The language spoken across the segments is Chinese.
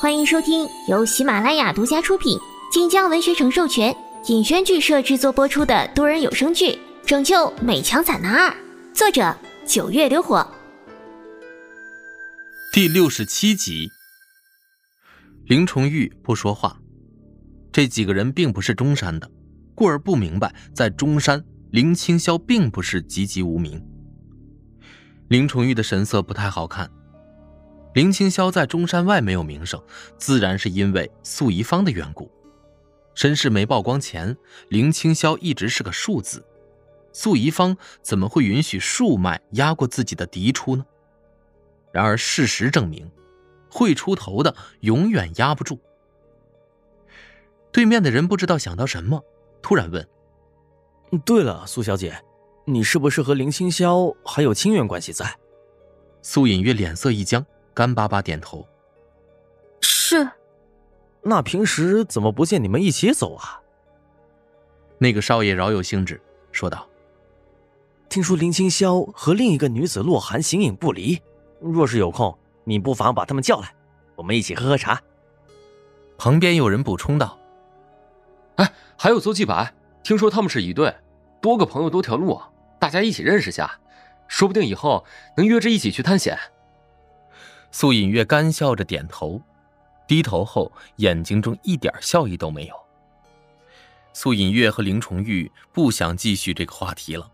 欢迎收听由喜马拉雅独家出品、晋江文学城授权、尹轩剧社制作播出的多人有声剧《拯救美强惨男二》，作者九月流火。第六十七集，林崇玉不说话。这几个人并不是中山的，故而不明白，在中山，林青霄并不是籍籍无名。林崇玉的神色不太好看。林青霄在中山外没有名声，自然是因为素仪芳的缘故。身世没曝光前，林青霄一直是个庶子，素仪芳怎么会允许庶脉压过自己的嫡出呢？然而事实证明，会出头的永远压不住。对面的人不知道想到什么，突然问：“对了，苏小姐，你是不是和林青霄还有亲缘关系在？”苏隐约脸色一僵。干巴巴点头，是。那平时怎么不见你们一起走啊？那个少爷饶有兴致说道：“听说林青霄和另一个女子洛寒形影不离，若是有空，你不妨把他们叫来，我们一起喝喝茶。”旁边有人补充道：“哎，还有邹继白，听说他们是一对，多个朋友多条路，大家一起认识下，说不定以后能约着一起去探险。”素隐月干笑着点头，低头后眼睛中一点笑意都没有。素隐月和林崇玉不想继续这个话题了，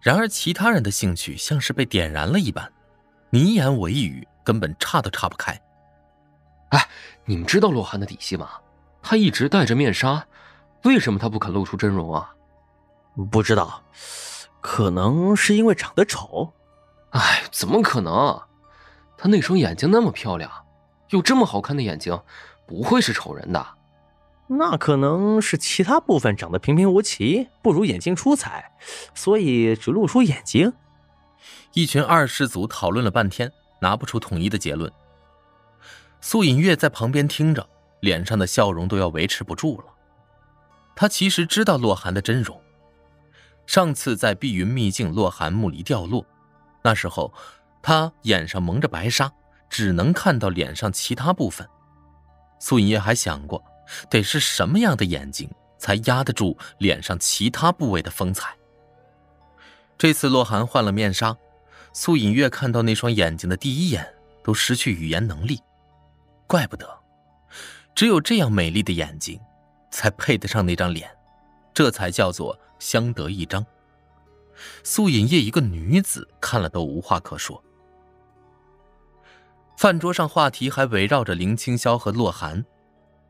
然而其他人的兴趣像是被点燃了一般，你一言我一语，根本岔都岔不开。哎，你们知道洛寒的底细吗？他一直戴着面纱，为什么他不肯露出真容啊？不知道，可能是因为长得丑。哎，怎么可能？他那双眼睛那么漂亮，有这么好看的眼睛，不会是丑人的。那可能是其他部分长得平平无奇，不如眼睛出彩，所以只露出眼睛。一群二世祖讨论了半天，拿不出统一的结论。苏隐月在旁边听着，脸上的笑容都要维持不住了。他其实知道洛寒的真容，上次在碧云秘境，洛寒木离掉落，那时候。他眼上蒙着白纱，只能看到脸上其他部分。苏隐夜还想过，得是什么样的眼睛才压得住脸上其他部位的风采。这次洛寒换了面纱，苏隐月看到那双眼睛的第一眼都失去语言能力。怪不得，只有这样美丽的眼睛，才配得上那张脸，这才叫做相得益彰。苏隐夜一个女子看了都无话可说。饭桌上话题还围绕着林青霄和洛寒，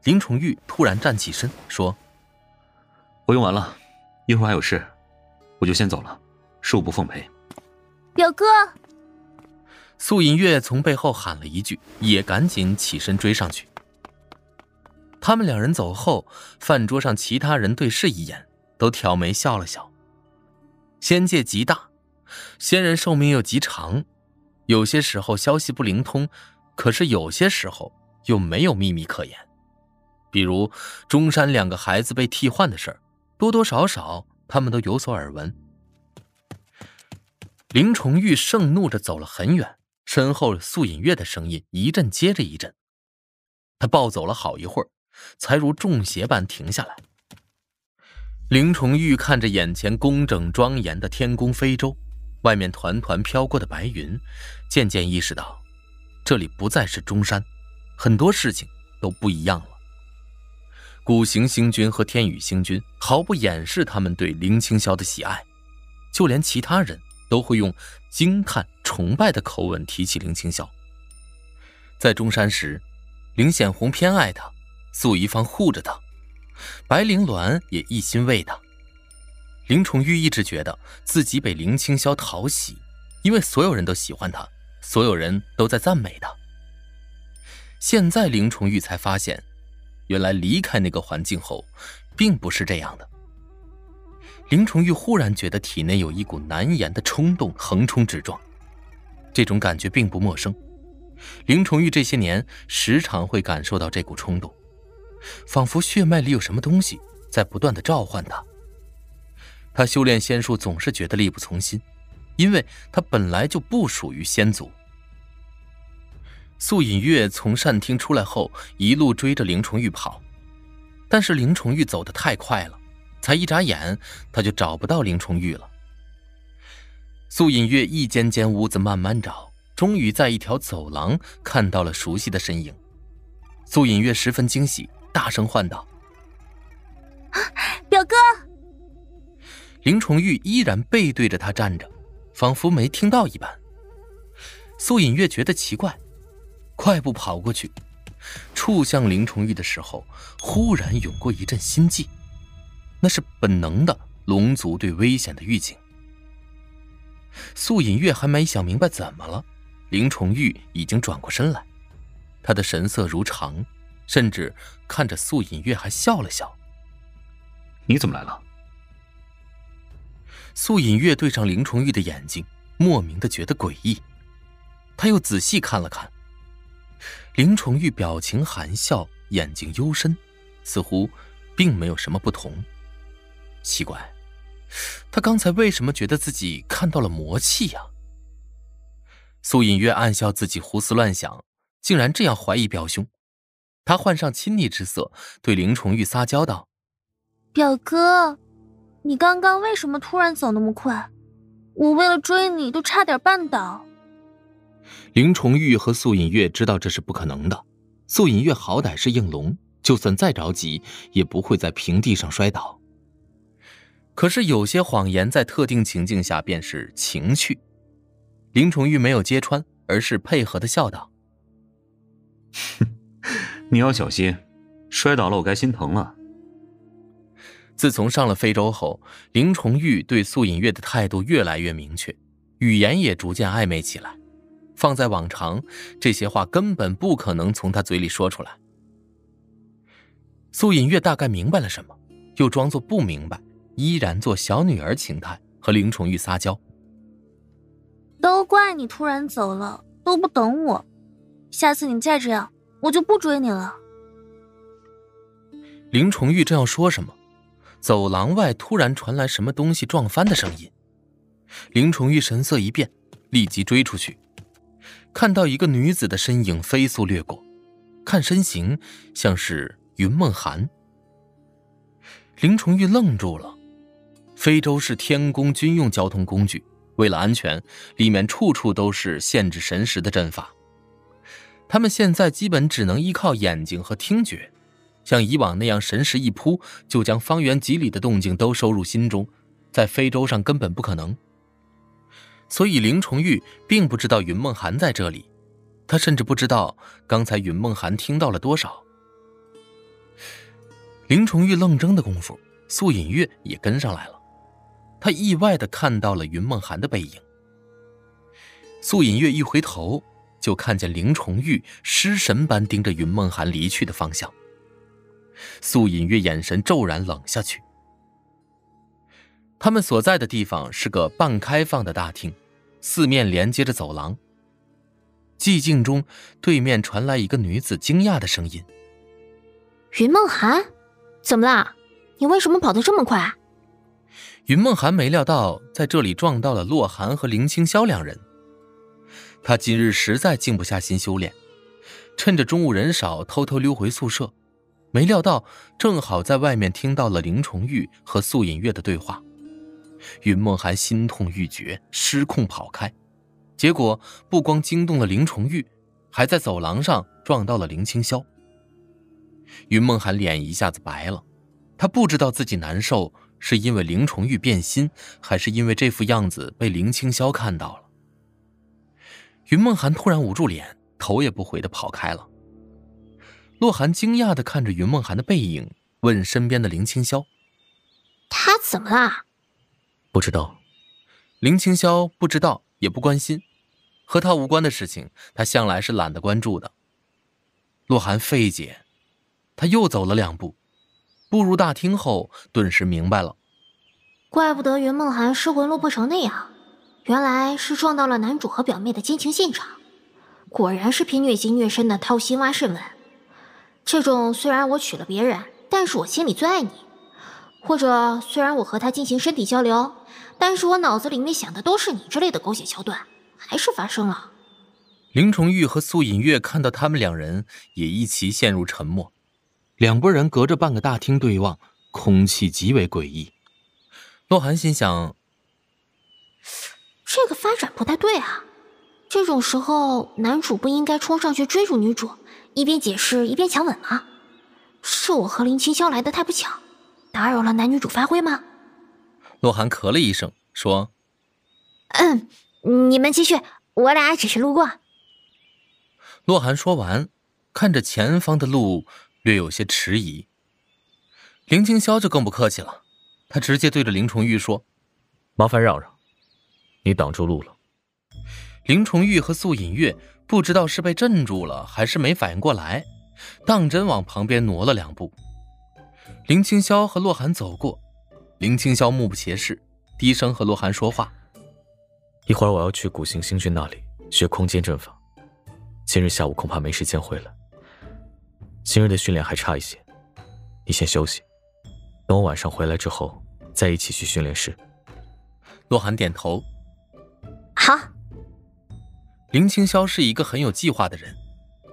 林崇玉突然站起身说：“我用完了，一会儿还有事，我就先走了，恕不奉陪。”表哥，素隐月从背后喊了一句，也赶紧起身追上去。他们两人走后，饭桌上其他人对视一眼，都挑眉笑了笑。仙界极大，仙人寿命又极长。有些时候消息不灵通，可是有些时候又没有秘密可言。比如中山两个孩子被替换的事儿，多多少少他们都有所耳闻。林崇玉盛怒着走了很远，身后素隐月的声音一阵接着一阵。他暴走了好一会儿，才如中邪般停下来。林崇玉看着眼前工整庄严的天宫飞舟。外面团团飘过的白云，渐渐意识到，这里不再是中山，很多事情都不一样了。古行星君和天宇星君毫不掩饰他们对林青霄的喜爱，就连其他人都会用惊叹、崇拜的口吻提起林青霄。在中山时，林显红偏爱他，素一方护着他，白灵鸾也一心为他。林崇玉一直觉得自己被林青霄讨喜，因为所有人都喜欢他，所有人都在赞美他。现在林崇玉才发现，原来离开那个环境后，并不是这样的。林崇玉忽然觉得体内有一股难言的冲动横冲直撞，这种感觉并不陌生。林崇玉这些年时常会感受到这股冲动，仿佛血脉里有什么东西在不断的召唤他。他修炼仙术总是觉得力不从心，因为他本来就不属于仙族。素隐月从膳厅出来后，一路追着林崇玉跑，但是林崇玉走得太快了，才一眨眼，他就找不到林崇玉了。素隐月一间间屋子慢慢找，终于在一条走廊看到了熟悉的身影。素隐月十分惊喜，大声唤道：“表哥！”林崇玉依然背对着他站着，仿佛没听到一般。素隐月觉得奇怪。快步跑过去，触向林崇玉的时候，忽然涌过一阵心悸，那是本能的龙族对危险的预警。素隐月还没想明白怎么了，林崇玉已经转过身来，他的神色如常，甚至看着素隐月还笑了笑。你怎么来了？素隐月对上林崇玉的眼睛，莫名的觉得诡异，他又仔细看了看。林崇玉表情含笑，眼睛幽深，似乎并没有什么不同。奇怪，他刚才为什么觉得自己看到了魔气呀？苏隐约暗笑自己胡思乱想，竟然这样怀疑表兄。他换上亲昵之色，对林崇玉撒娇道：“表哥，你刚刚为什么突然走那么快？我为了追你，都差点绊倒。”林崇玉和素隐月知道这是不可能的。素隐月好歹是应龙，就算再着急，也不会在平地上摔倒。可是有些谎言在特定情境下便是情趣。林崇玉没有揭穿，而是配合的笑道：“ 你要小心，摔倒了我该心疼了。”自从上了非洲后，林崇玉对素隐月的态度越来越明确，语言也逐渐暧昧起来。放在往常，这些话根本不可能从他嘴里说出来。苏隐月大概明白了什么，又装作不明白，依然做小女儿情态和林崇玉撒娇。都怪你突然走了，都不等我。下次你再这样，我就不追你了。林崇玉正要说什么，走廊外突然传来什么东西撞翻的声音。林崇玉神色一变，立即追出去。看到一个女子的身影飞速掠过，看身形像是云梦涵。林崇玉愣住了。非洲是天宫军用交通工具，为了安全，里面处处都是限制神识的阵法。他们现在基本只能依靠眼睛和听觉，像以往那样神识一扑就将方圆几里的动静都收入心中，在非洲上根本不可能。所以林崇玉并不知道云梦涵在这里，他甚至不知道刚才云梦涵听到了多少。林崇玉愣怔的功夫，素隐月也跟上来了，他意外的看到了云梦涵的背影。素隐月一回头，就看见林崇玉失神般盯着云梦涵离去的方向。素隐月眼神骤然冷下去。他们所在的地方是个半开放的大厅。四面连接着走廊。寂静中，对面传来一个女子惊讶的声音：“云梦涵，怎么啦？你为什么跑得这么快？”云梦涵没料到在这里撞到了洛寒和林清霄两人。他今日实在静不下心修炼，趁着中午人少，偷偷溜回宿舍。没料到正好在外面听到了林重玉和素隐月的对话。云梦涵心痛欲绝，失控跑开，结果不光惊动了林重玉，还在走廊上撞到了林清霄。云梦涵脸一下子白了，他不知道自己难受是因为林重玉变心，还是因为这副样子被林清霄看到了。云梦涵突然捂住脸，头也不回的跑开了。洛寒惊讶的看着云梦涵的背影，问身边的林清霄：“他怎么啦？”不知道，林清霄不知道也不关心，和他无关的事情，他向来是懒得关注的。洛寒费解，他又走了两步，步入大厅后，顿时明白了。怪不得云梦涵失魂落魄成那样，原来是撞到了男主和表妹的奸情现场。果然是偏虐心虐身的掏心挖肾文。这种虽然我娶了别人，但是我心里最爱你。或者虽然我和他进行身体交流。但是我脑子里面想的都是你之类的狗血桥段，还是发生了。林崇玉和苏隐月看到他们两人，也一齐陷入沉默。两拨人隔着半个大厅对望，空气极为诡异。洛寒心想：这个发展不太对啊！这种时候，男主不应该冲上去追逐女主，一边解释一边强吻吗？是我和林清霄来的太不巧，打扰了男女主发挥吗？洛寒咳了一声，说：“嗯，你们继续，我俩只是路过。”洛寒说完，看着前方的路，略有些迟疑。林清霄就更不客气了，他直接对着林崇玉说：“麻烦让让，你挡住路了。”林崇玉和素隐月不知道是被镇住了，还是没反应过来，当真往旁边挪了两步。林清霄和洛寒走过，林清霄目不斜视，低声和洛寒说话：“一会儿我要去古行星君那里学空间阵法。”今日下午恐怕没时间回来。今日的训练还差一些，你先休息。等我晚上回来之后，再一起去训练室。洛寒点头。好。林清霄是一个很有计划的人，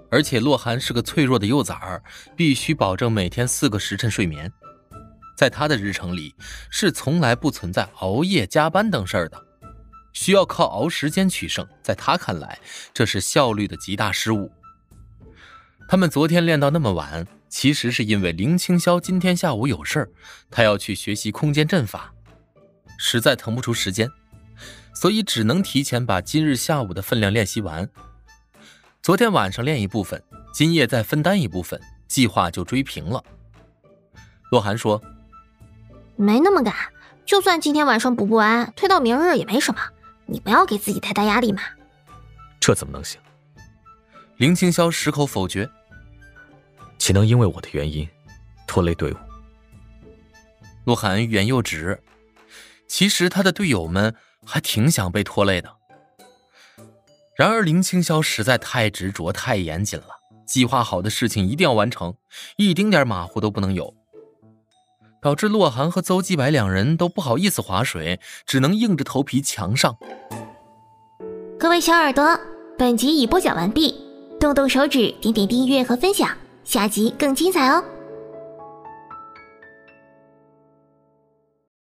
而且洛寒是个脆弱的幼崽儿，必须保证每天四个时辰睡眠。在他的日程里，是从来不存在熬夜、加班等事儿的。需要靠熬时间取胜，在他看来，这是效率的极大失误。他们昨天练到那么晚，其实是因为林清霄今天下午有事儿，他要去学习空间阵法，实在腾不出时间，所以只能提前把今日下午的分量练习完。昨天晚上练一部分，今夜再分担一部分，计划就追平了。洛寒说：“没那么赶，就算今天晚上补不完，推到明日也没什么。”你不要给自己太大压力嘛！这怎么能行？林清霄矢口否决。岂能因为我的原因拖累队伍？鹿晗欲言又止。其实他的队友们还挺想被拖累的。然而林清霄实在太执着、太严谨了，计划好的事情一定要完成，一丁点马虎都不能有。导致洛寒和邹继白两人都不好意思划水，只能硬着头皮强上。各位小耳朵，本集已播讲完毕，动动手指，点点订阅和分享，下集更精彩哦！